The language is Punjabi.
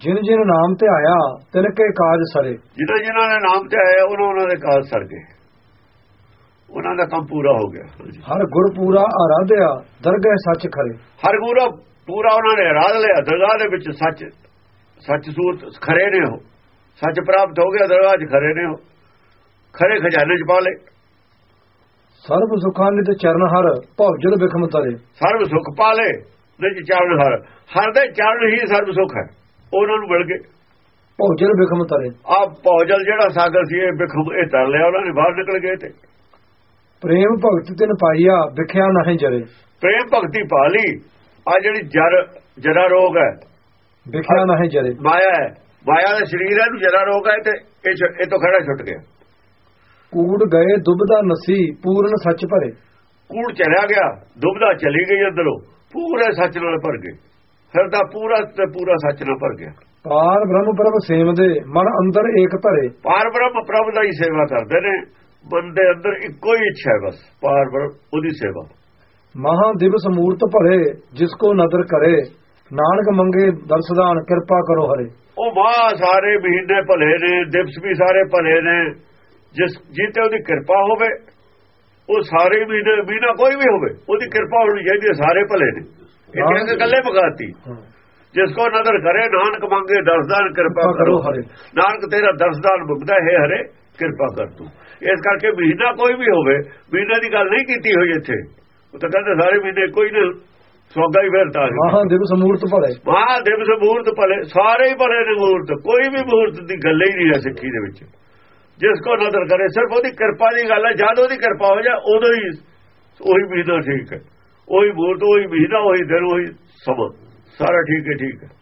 ਜਿਨ ਜਿਨ ਨਾਮ ਤੇ ਆਇਆ ਤਿਨ ਕੇ ਕਾਜ ਸਰੇ। ਜਿਨ੍ਹਾਂ ਜਿਨ੍ਹਾਂ ਨੇ ਨਾਮ ਤੇ ਆਇਆ ਉਹਨਾਂ ਉਹਨਾਂ ਦੇ ਕਾਜ ਸਰ ਗਏ। ਉਹਨਾਂ ਦਾ ਕੰਮ ਪੂਰਾ ਹੋ ਗਿਆ। ਹਰ ਗੁਰ ਪੂਰਾ ਆਰਾਧਿਆ ਦਰਗਹਿ ਸੱਚ ਖਰੇ। ਹਰ ਗੁਰੂ ਪੂਰਾ ਉਹਨਾਂ ਨੇ ਰਾਜ ਲਿਆ। ਦਰਗਾਹ ਦੇ ਵਿੱਚ ਸੱਚ ਸੱਚ ਸੂਰਤ ਖਰੇ ਨੇ ਉਹ। ਸੱਚ ਪ੍ਰਾਪਤ ਹੋ ਗਿਆ ਦਰਗਾਹ 'ਚ ਖਰੇ ਨੇ ਉਹ। ਖਰੇ ਖਜ਼ਾਨੇ 'ਚ ਪਾ ਲਏ। ਸਰਬ ਸੁਖਾਂ ਨਿਤ ਚਰਨ ਹਰ ਭਉਜਲ ਬਿਖਮ ਤਰੇ। ਸਰਬ ਸੁਖ ਪਾ ਲਏ। ਨਿਜ ਚਰਨ ਹਰ। ਹਰ ਦੇ ਚਰਨ ਹੀ ਸਰਬ ਸੁਖ ਹੈ। ਉਹਨਾਂ ਨੂੰ ਮਿਲ ਗਏ। ਭਉਜਲ ਬਿਖਮ ਤਰੇ ਆ ਭੌਜਲ ਜਿਹੜਾ ਸਾਗਰ ਸੀ ਇਹ ਬਿਖਮ ਇਹ ਤਰ ਲਿਆ ਉਹਨਾਂ ਨੇ ਬਾਹਰ ਨਿਕਲ ਗਏ ਤੇ। ਪ੍ਰੇਮ ਭਗਤ ਤਿਨ ਪਾਈਆ ਵਿਖਿਆ ਨਹੀਂ ਜਰੇ। ਪ੍ਰੇਮ ਭਗਤੀ ਪਾ ਲਈ। ਆ ਜਿਹੜੀ ਜਰ ਜਰਾ ਰੋਗ ਹੈ। ਵਿਖਿਆ ਨਹੀਂ ਜਰੇ। ਮਾਇਆ ਹੈ। ਮਾਇਆ ਦਾ ਸਰੀਰ ਹੈ ਨੂੰ ਜਰਾ ਰੋਗ ਹੈ ਤੇ ਇਹ ਇਹ ਤੋਂ ਖੜਾ ਛੁੱਟ ਗਿਆ। ਕੂੜ ਗਏ ਦੁਬਦਾ ਨਸੀ ਪੂਰਨ ਸੱਚ ਭਰੇ। ਕੂੜ ਚਲਿਆ ਗਿਆ ਦੁਬਦਾ ਚਲੀ ਗਈ ਅੰਦਰੋਂ। ਪੂਰੇ ਸੱਚ ਨਾਲ ਭਰ ਗਏ। ਹਿਰਦਾ ਪੂਰਾ ਤੇ ਪੂਰਾ ਸੱਚ ਨਾਲ ਭਰ ਗਿਆ। ਪਾਰ ਬ੍ਰਹਮ ਪ੍ਰਭ ਸੇਮ ਦੇ ਮਨ ਅੰਦਰ ਏਕ ਧਰੇ ਪਾਰ ਬ੍ਰਹਮ ਪ੍ਰਭ ਦਾ ਹੀ ਸੇਵਾ ਕਰਦੇ ਨੇ ਮਨ ਦੇ ਅੰਦਰ ਇੱਕੋ ਹੀ ਇੱਛਾ ਹੈ ਬਸ ਪਾਰ ਬ੍ਰਹਮ ਉਹਦੀ ਸੇਵਾ। ਮਹਾ ਦਿਵਸ ਮੂਰਤ ਭਰੇ ਜਿਸ ਕੋ ਨਦਰ ਕਰੇ। ਨਾਨਕ ਮੰਗੇ ਦਰਸਦਾਨ ਕਿਰਪਾ ਕਰੋ ਹਰੇ। ਉਹ ਮਾਂ ਸਾਰੇ ਮਹੀਨੇ ਭਲੇ ਨੇ ਦਿਵਸ ਵੀ ਸਾਰੇ ਭਲੇ ਨੇ। ਜਿਸ ਜਿੱਤੇ ਉਹਦੀ ਕਿਰਪਾ ਹੋਵੇ ਉਹ ਸਾਰੇ ਮਹੀਨੇ ਮਹੀਨਾ ਕੋਈ ਵੀ ਹੋਵੇ ਉਹਦੀ ਕਿਰਪਾ ਹੋਣੀ ਚਾਹੀਦੀ ਸਾਰੇ ਭਲੇ ਨੇ। ਇਹ ਕਿ ਇਕੱਲੇ ਭਗਾਤੀ। ਜਿਸ ਕੋ ਨਦਰ ਕਰੇ ਨਾਨਕ ਮੰਗੇ ਦਰਸਦਾਨ ਕਿਰਪਾ ਕਰੋ ਹਰੇ। ਨਾਨਕ ਤੇਰਾ ਦਰਸਦਾਨ ਮੰਗਦਾ ਹੈ ਹਰੇ ਕਿਰਪਾ ਕਰ ਤੂੰ। ਇਸ ਕਰਕੇ ਮਹੀਨਾ ਕੋਈ ਵੀ ਹੋਵੇ ਮਹੀਨੇ ਦੀ ਗੱਲ ਨਹੀਂ ਕੀਤੀ ਹੋਈ ਇੱਥੇ। ਉਹ ਤਾਂ ਕਹਿੰਦੇ ਸਾਰੇ ਮਹੀਨੇ ਕੋਈ ਨਾ। ਸੋਗਾ ਹੀ ਫੇਰਤਾ ਮਹਾ ਦਿਵਸ ਮੂਰਤ ਭਰੇ ਮਹਾ ਦਿਵਸ ਮੂਰਤ ਭਲੇ ਸਾਰੇ ਹੀ ਭਲੇ ਨੇ ਮੂਰਤ। ਕੋਈ ਵੀ ਮੂਰਤ ਦੀ ਗੱਲ ਹੀ ਨਹੀਂ ਹੈ ਸਿੱਖੀ ਦੇ ਵਿੱਚ। ਜਿਸ ਕੋ ਨਦਰ ਕਰੇ ਸਿਰਫ ਉਹਦੀ ਕਿਰਪਾ ਦੀ ਗੱਲ ਹੈ। ਜਦ ਉਹਦੀ ਕਿਰਪਾ ਹੋ ਜਾ ਉਦੋਂ ਹੀ ਉਹੀ ਮਹੀਨਾ ਠੀਕ ਹੈ। ਉਹੀ ਮੂਰਤ ਉਹੀ ਮਹੀਨਾ ਉਹੀ ਦਿਨ ਉਹੀ ਸਮਾਂ। ਸਾਰਾ ਠੀਕ ਹੈ ਠੀਕ ਹੈ।